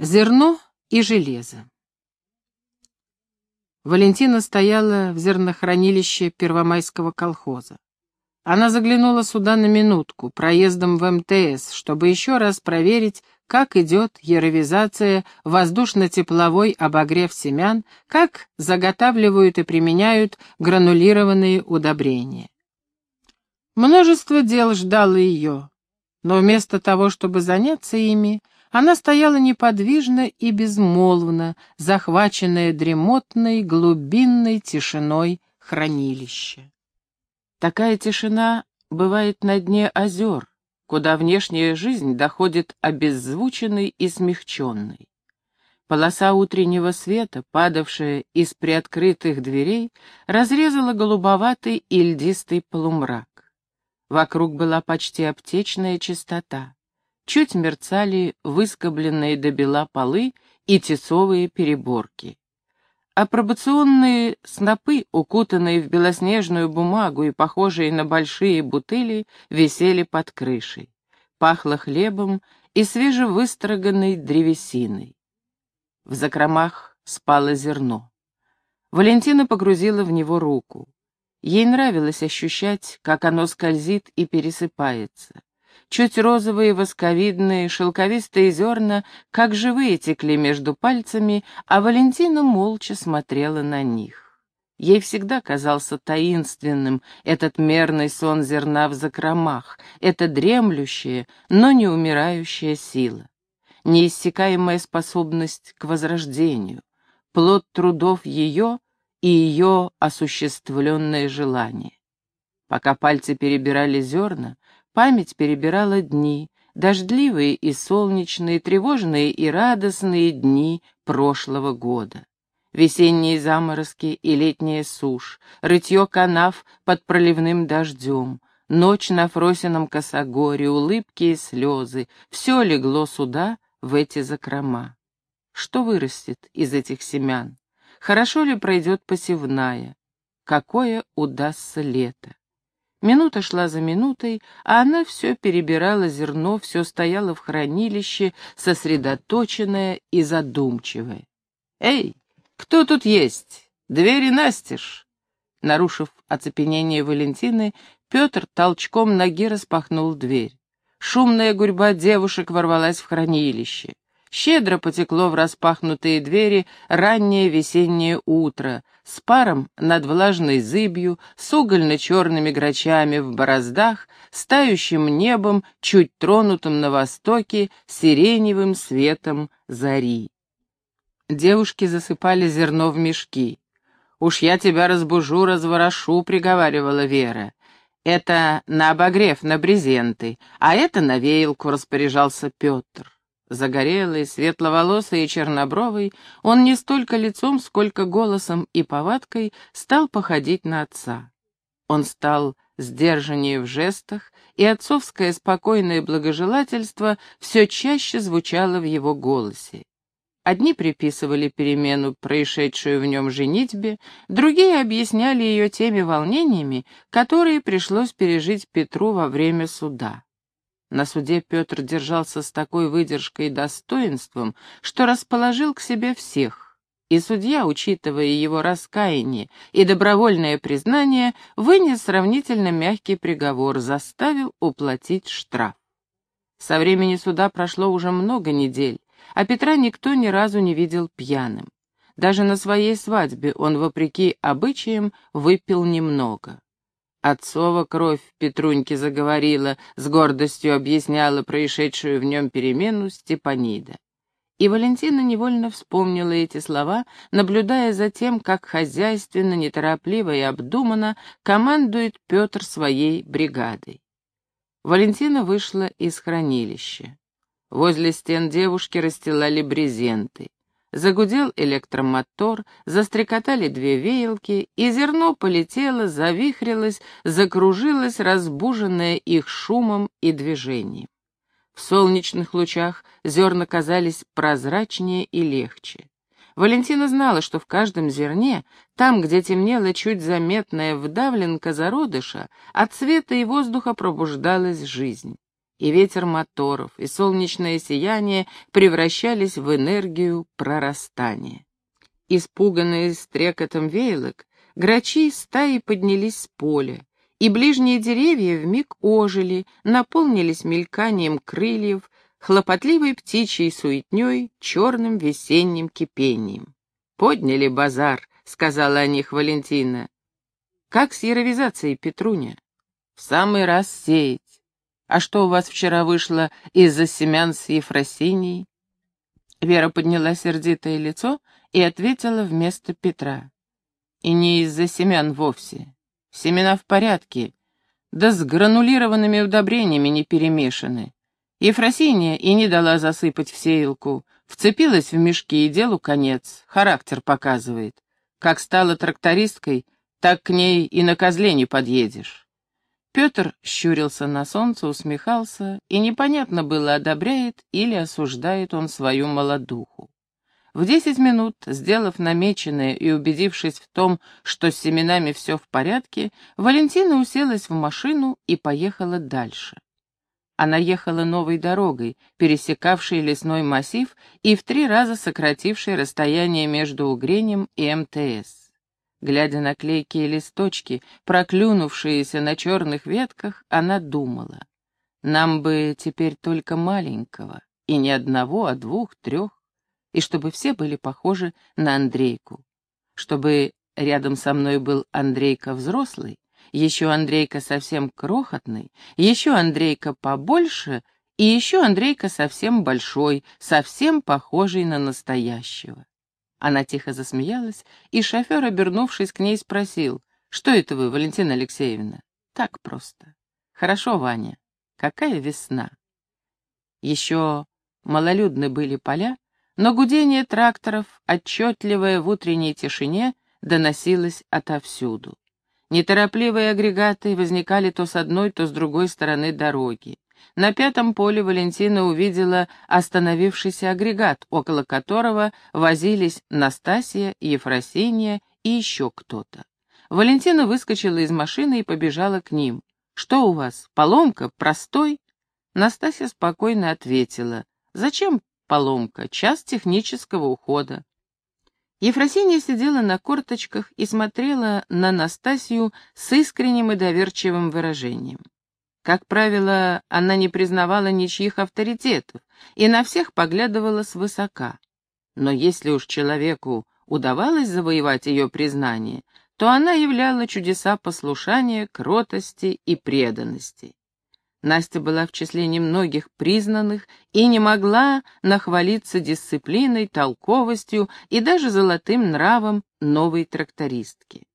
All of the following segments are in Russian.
Зерно и железо. Валентина стояла в зернохранилище Первомайского колхоза. Она заглянула сюда на минутку, проездом в МТС, чтобы еще раз проверить, как идет яровизация, воздушно-тепловой обогрев семян, как заготавливают и применяют гранулированные удобрения. Множество дел ждало ее, но вместо того, чтобы заняться ими, она стояла неподвижно и безмолвно, захваченная дремотной, глубинной тишиной хранилища. Такая тишина бывает на дне озер, куда внешняя жизнь доходит обеззвученной и смягченной. Полоса утреннего света, падавшая из приоткрытых дверей, разрезала голубоватый и льдистый полумрак. Вокруг была почти аптечная чистота чуть мерцали выскобленные до бела полы и тесовые переборки. Апробационные снопы, укутанные в белоснежную бумагу и похожие на большие бутыли, висели под крышей. Пахло хлебом и свежевыстроганной древесиной. В закромах спало зерно. Валентина погрузила в него руку. Ей нравилось ощущать, как оно скользит и пересыпается. Чуть розовые, восковидные, шелковистые зерна, как живые, текли между пальцами, а Валентина молча смотрела на них. Ей всегда казался таинственным этот мерный сон зерна в закромах, эта дремлющая, но не умирающая сила, неиссякаемая способность к возрождению, плод трудов ее и ее осуществленное желание. Пока пальцы перебирали зерна, Память перебирала дни, дождливые и солнечные, тревожные и радостные дни прошлого года. Весенние заморозки и летняя сушь, рытье канав под проливным дождем, ночь на Фросином косогоре, улыбки и слезы — все легло сюда, в эти закрома. Что вырастет из этих семян? Хорошо ли пройдет посевная? Какое удастся лето? Минута шла за минутой, а она все перебирала зерно, все стояла в хранилище, сосредоточенная и задумчивая. «Эй, кто тут есть? Двери настежь!» Нарушив оцепенение Валентины, Петр толчком ноги распахнул дверь. Шумная гурьба девушек ворвалась в хранилище. Щедро потекло в распахнутые двери раннее весеннее утро, с паром над влажной зыбью, с угольно-черными грачами в бороздах, стающим небом, чуть тронутым на востоке, сиреневым светом зари. Девушки засыпали зерно в мешки. «Уж я тебя разбужу, разворошу», — приговаривала Вера. «Это на обогрев, на брезенты, а это на веялку», — распоряжался Петр. Загорелый, светловолосый и чернобровый, он не столько лицом, сколько голосом и повадкой стал походить на отца. Он стал сдержаннее в жестах, и отцовское спокойное благожелательство все чаще звучало в его голосе. Одни приписывали перемену, происшедшую в нем женитьбе, другие объясняли ее теми волнениями, которые пришлось пережить Петру во время суда. На суде Петр держался с такой выдержкой и достоинством, что расположил к себе всех, и судья, учитывая его раскаяние и добровольное признание, вынес сравнительно мягкий приговор, заставил уплатить штраф. Со времени суда прошло уже много недель, а Петра никто ни разу не видел пьяным. Даже на своей свадьбе он, вопреки обычаям, выпил немного. Отцова кровь Петруньке заговорила, с гордостью объясняла происшедшую в нем перемену Степанида. И Валентина невольно вспомнила эти слова, наблюдая за тем, как хозяйственно, неторопливо и обдуманно командует Петр своей бригадой. Валентина вышла из хранилища. Возле стен девушки расстилали брезенты. Загудел электромотор, застрекотали две веялки, и зерно полетело, завихрилось, закружилось, разбуженное их шумом и движением. В солнечных лучах зерна казались прозрачнее и легче. Валентина знала, что в каждом зерне, там, где темнела чуть заметная вдавленка зародыша, от света и воздуха пробуждалась жизнь. И ветер моторов, и солнечное сияние превращались в энергию прорастания. Испуганные стрекотом веялок, грачи стаи поднялись с поля, и ближние деревья вмиг ожили, наполнились мельканием крыльев, хлопотливой птичьей суетней, черным весенним кипением. «Подняли базар», — сказала о них Валентина. «Как с яровизацией, Петруня?» «В самый раз сеять. А что у вас вчера вышло из-за семян с Ефросиней?» Вера подняла сердитое лицо и ответила вместо Петра. «И не из-за семян вовсе. Семена в порядке, да с гранулированными удобрениями не перемешаны. Ефросинья и не дала засыпать в сеялку, вцепилась в мешки и делу конец, характер показывает. Как стала трактористкой, так к ней и на козле не подъедешь. Петр щурился на солнце, усмехался, и непонятно было, одобряет или осуждает он свою молодуху. В десять минут, сделав намеченное и убедившись в том, что с семенами все в порядке, Валентина уселась в машину и поехала дальше. Она ехала новой дорогой, пересекавшей лесной массив и в три раза сократившей расстояние между Угренем и МТС. Глядя на клейкие листочки, проклюнувшиеся на черных ветках, она думала. Нам бы теперь только маленького, и не одного, а двух, трех, и чтобы все были похожи на Андрейку. Чтобы рядом со мной был Андрейка взрослый, еще Андрейка совсем крохотный, еще Андрейка побольше и еще Андрейка совсем большой, совсем похожий на настоящего. Она тихо засмеялась, и шофер, обернувшись к ней, спросил, «Что это вы, Валентина Алексеевна?» «Так просто». «Хорошо, Ваня. Какая весна?» Еще малолюдны были поля, но гудение тракторов, отчетливое в утренней тишине, доносилось отовсюду. Неторопливые агрегаты возникали то с одной, то с другой стороны дороги. На пятом поле Валентина увидела остановившийся агрегат, около которого возились Настасья, Ефросинья и еще кто-то. Валентина выскочила из машины и побежала к ним. «Что у вас, поломка? Простой?» Настасья спокойно ответила. «Зачем поломка? Час технического ухода. Ефросинья сидела на корточках и смотрела на Настасью с искренним и доверчивым выражением. Как правило, она не признавала ничьих авторитетов и на всех поглядывала свысока. Но если уж человеку удавалось завоевать ее признание, то она являла чудеса послушания, кротости и преданности. Настя была в числе немногих признанных и не могла нахвалиться дисциплиной, толковостью и даже золотым нравом новой трактористки.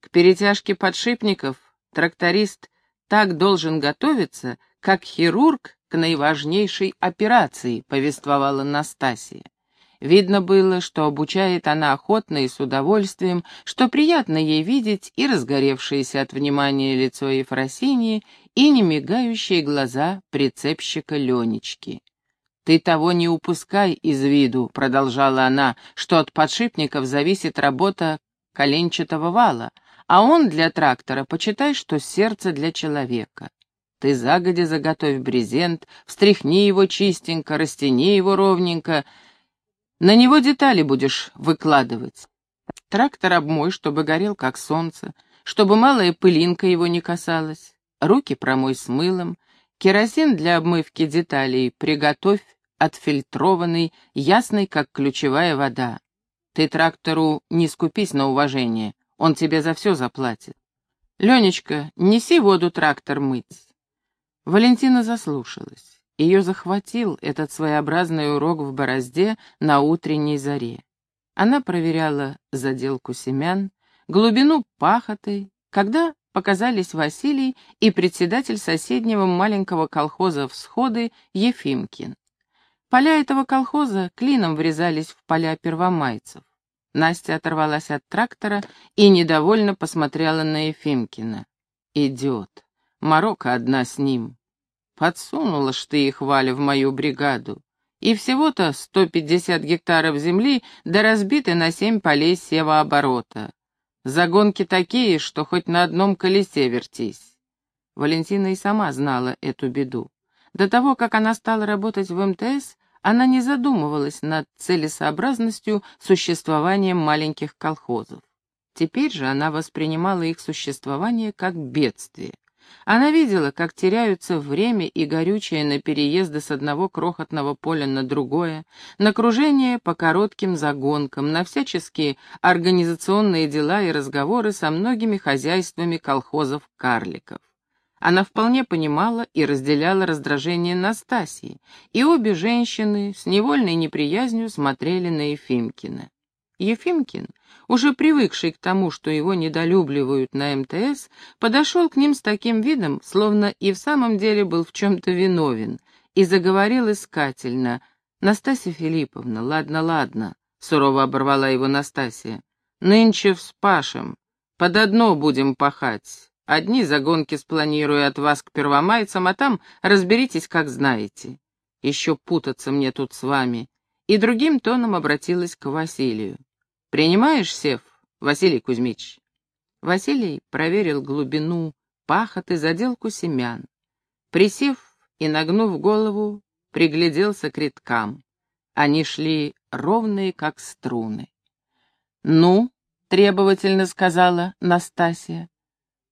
К перетяжке подшипников тракторист так должен готовиться, как хирург к наиважнейшей операции, повествовала Настасья. Видно было, что обучает она охотно и с удовольствием, что приятно ей видеть и разгоревшееся от внимания лицо Ефросинии, и немигающие глаза прицепщика Ленечки. «Ты того не упускай из виду», — продолжала она, «что от подшипников зависит работа коленчатого вала, а он для трактора, почитай, что сердце для человека. Ты загодя заготовь брезент, встряхни его чистенько, растяни его ровненько, на него детали будешь выкладывать. Трактор обмой, чтобы горел, как солнце, чтобы малая пылинка его не касалась. Руки промой с мылом, керосин для обмывки деталей приготовь отфильтрованный, ясный, как ключевая вода. Ты трактору не скупись на уважение, он тебе за все заплатит. Ленечка, неси воду трактор мыть. Валентина заслушалась. Ее захватил этот своеобразный урок в борозде на утренней заре. Она проверяла заделку семян, глубину пахоты, когда показались Василий и председатель соседнего маленького колхоза «Всходы» Ефимкин. Поля этого колхоза клином врезались в поля первомайцев. Настя оторвалась от трактора и недовольно посмотрела на Ефимкина. «Идет. Марокко одна с ним. Подсунула ж ты их, Валя, в мою бригаду. И всего-то 150 гектаров земли, да разбиты на семь полей севооборота. Загонки такие, что хоть на одном колесе вертись. Валентина и сама знала эту беду. До того, как она стала работать в МТС, она не задумывалась над целесообразностью существования маленьких колхозов. Теперь же она воспринимала их существование как бедствие. Она видела, как теряются время и горючее на переезды с одного крохотного поля на другое, на кружение по коротким загонкам, на всяческие организационные дела и разговоры со многими хозяйствами колхозов-карликов. Она вполне понимала и разделяла раздражение Настасии, и обе женщины с невольной неприязнью смотрели на Ефимкина. Ефимкин, уже привыкший к тому, что его недолюбливают на МТС, подошел к ним с таким видом, словно и в самом деле был в чем-то виновен, и заговорил искательно. «Настасья Филипповна, ладно, ладно», — сурово оборвала его Настасья. «Нынче вспашем, под одно будем пахать. Одни загонки спланирую от вас к первомайцам, а там разберитесь, как знаете. Еще путаться мне тут с вами». И другим тоном обратилась к Василию. «Принимаешь, Сев, Василий Кузьмич?» Василий проверил глубину пахоты, заделку семян. Присев и нагнув голову, пригляделся к рядкам. Они шли ровные, как струны. «Ну?» — требовательно сказала Настасья.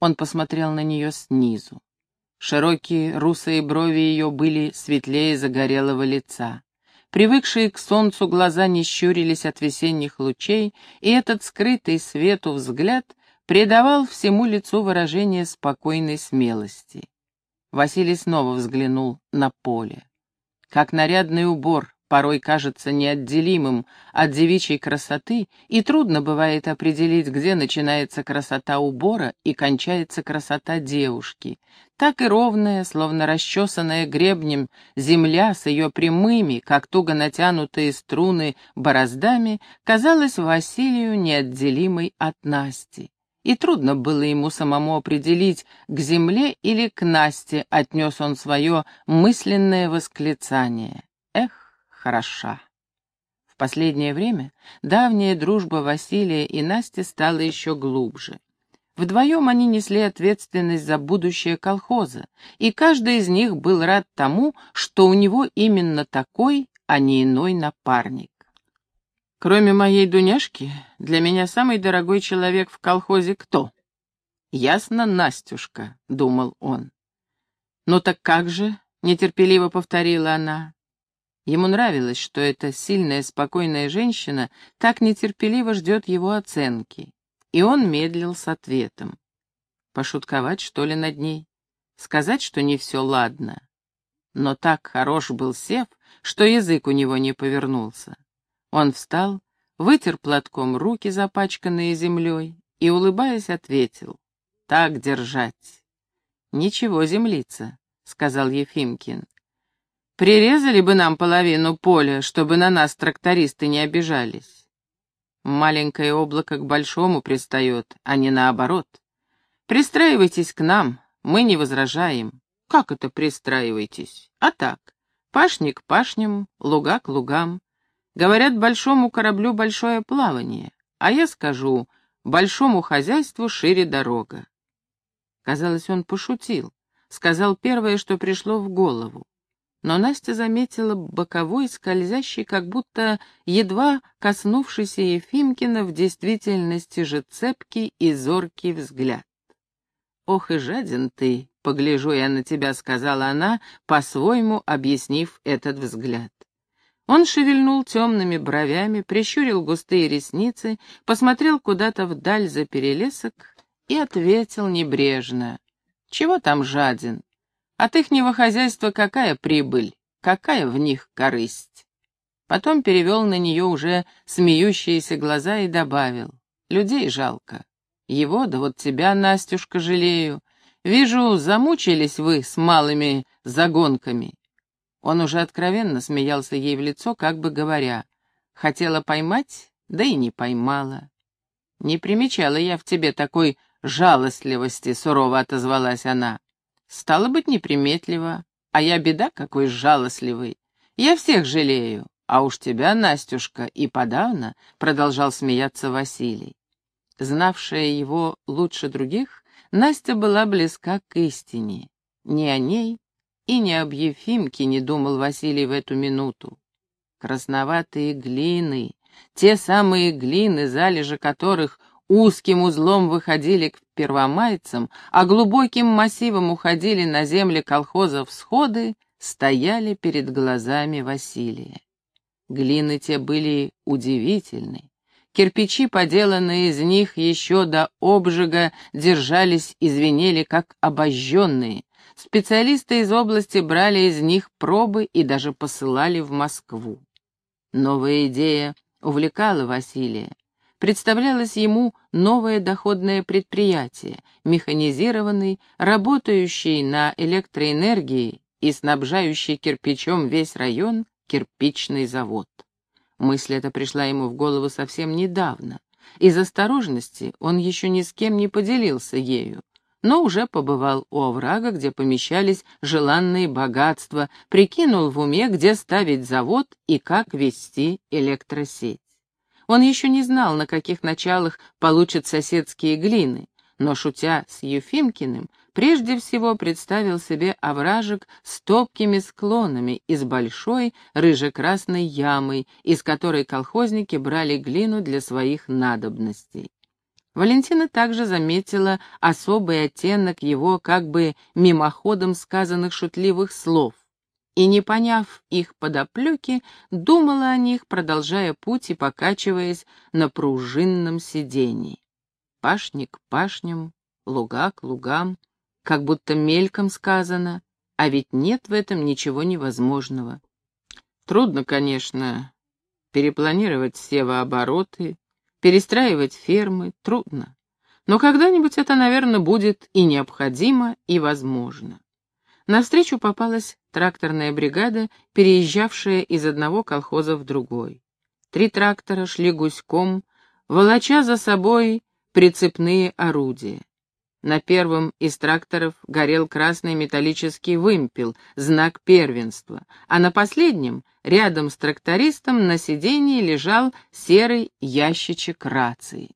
Он посмотрел на нее снизу. Широкие русые брови ее были светлее загорелого лица. Привыкшие к солнцу глаза не щурились от весенних лучей, и этот скрытый свету взгляд придавал всему лицу выражение спокойной смелости. Василий снова взглянул на поле. Как нарядный убор порой кажется неотделимым от девичьей красоты, и трудно бывает определить, где начинается красота убора и кончается красота девушки. Так и ровная, словно расчесанная гребнем, земля с ее прямыми, как туго натянутые струны, бороздами, казалась Василию неотделимой от Насти. И трудно было ему самому определить, к земле или к Насте отнес он свое мысленное восклицание. Эх! Хороша. В последнее время давняя дружба Василия и Насти стала еще глубже. Вдвоем они несли ответственность за будущее колхоза, и каждый из них был рад тому, что у него именно такой, а не иной напарник. Кроме моей Дуняшки, для меня самый дорогой человек в колхозе кто? Ясно, Настюшка, — думал он. Ну так как же, — нетерпеливо повторила она, Ему нравилось, что эта сильная, спокойная женщина так нетерпеливо ждет его оценки, и он медлил с ответом. Пошутковать, что ли, над ней? Сказать, что не все ладно? Но так хорош был Сев, что язык у него не повернулся. Он встал, вытер платком руки, запачканные землей, и, улыбаясь, ответил. «Так держать». «Ничего, землица», — сказал Ефимкин. Прирезали бы нам половину поля, чтобы на нас трактористы не обижались. Маленькое облако к большому пристает, а не наоборот. Пристраивайтесь к нам, мы не возражаем. Как это пристраивайтесь? А так, пашник пашням, луга к лугам. Говорят, большому кораблю большое плавание, а я скажу, большому хозяйству шире дорога. Казалось, он пошутил, сказал первое, что пришло в голову но Настя заметила боковой, скользящий, как будто едва коснувшийся Ефимкина в действительности же цепкий и зоркий взгляд. «Ох и жаден ты, погляжу я на тебя», — сказала она, по-своему объяснив этот взгляд. Он шевельнул темными бровями, прищурил густые ресницы, посмотрел куда-то вдаль за перелесок и ответил небрежно. «Чего там жаден? От ихнего хозяйства какая прибыль, какая в них корысть? Потом перевел на нее уже смеющиеся глаза и добавил. Людей жалко. Его, да вот тебя, Настюшка, жалею. Вижу, замучились вы с малыми загонками. Он уже откровенно смеялся ей в лицо, как бы говоря. Хотела поймать, да и не поймала. Не примечала я в тебе такой жалостливости, сурово отозвалась она. Стало быть, неприметливо, а я беда какой жалостливый. Я всех жалею, а уж тебя, Настюшка, и подавно, — продолжал смеяться Василий. Знавшая его лучше других, Настя была близка к истине. Ни о ней, И не об Ефимке не думал Василий в эту минуту. Красноватые глины, те самые глины, залежи которых узким узлом выходили к первомайцам, а глубоким массивом уходили на земли колхоза всходы, стояли перед глазами Василия. Глины те были удивительны. Кирпичи, поделанные из них еще до обжига, держались и звенели, как обожженные. Специалисты из области брали из них пробы и даже посылали в Москву. Новая идея увлекала Василия. Представлялось ему новое доходное предприятие, механизированный, работающий на электроэнергии и снабжающий кирпичом весь район кирпичный завод. Мысль эта пришла ему в голову совсем недавно. Из осторожности он еще ни с кем не поделился ею, но уже побывал у оврага, где помещались желанные богатства, прикинул в уме, где ставить завод и как вести электросеть. Он еще не знал, на каких началах получат соседские глины, но, шутя с Ефимкиным, прежде всего представил себе овражек с топкими склонами и с большой рыже-красной ямой, из которой колхозники брали глину для своих надобностей. Валентина также заметила особый оттенок его как бы мимоходом сказанных шутливых слов, и, не поняв их подоплеки, думала о них, продолжая путь и покачиваясь на пружинном сидении. Пашни к пашням, луга к лугам, как будто мельком сказано, а ведь нет в этом ничего невозможного. Трудно, конечно, перепланировать севообороты, перестраивать фермы, трудно. Но когда-нибудь это, наверное, будет и необходимо, и возможно. Навстречу попалась тракторная бригада, переезжавшая из одного колхоза в другой. Три трактора шли гуськом, волоча за собой прицепные орудия. На первом из тракторов горел красный металлический вымпел, знак первенства, а на последнем, рядом с трактористом, на сиденье лежал серый ящичек рации.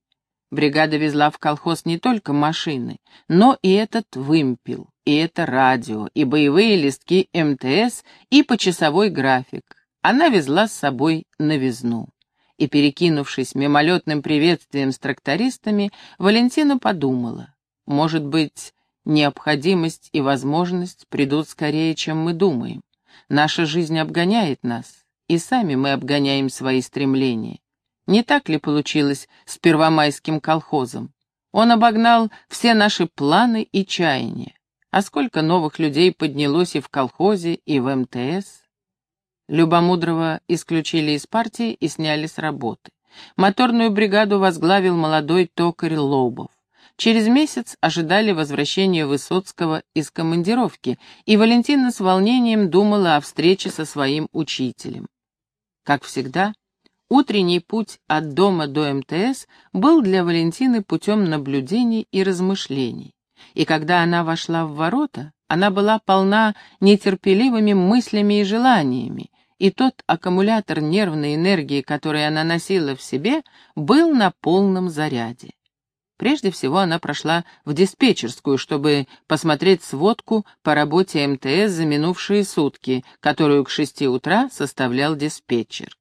Бригада везла в колхоз не только машины, но и этот вымпел, и это радио, и боевые листки МТС, и почасовой график. Она везла с собой новизну. И, перекинувшись мимолетным приветствием с трактористами, Валентина подумала, может быть, необходимость и возможность придут скорее, чем мы думаем. Наша жизнь обгоняет нас, и сами мы обгоняем свои стремления. Не так ли получилось с Первомайским колхозом? Он обогнал все наши планы и чаяния. А сколько новых людей поднялось и в колхозе, и в МТС? Любомудрого исключили из партии и сняли с работы. Моторную бригаду возглавил молодой токарь Лобов. Через месяц ожидали возвращения Высоцкого из командировки, и Валентина с волнением думала о встрече со своим учителем. Как всегда, Утренний путь от дома до МТС был для Валентины путем наблюдений и размышлений. И когда она вошла в ворота, она была полна нетерпеливыми мыслями и желаниями, и тот аккумулятор нервной энергии, который она носила в себе, был на полном заряде. Прежде всего она прошла в диспетчерскую, чтобы посмотреть сводку по работе МТС за минувшие сутки, которую к шести утра составлял диспетчер.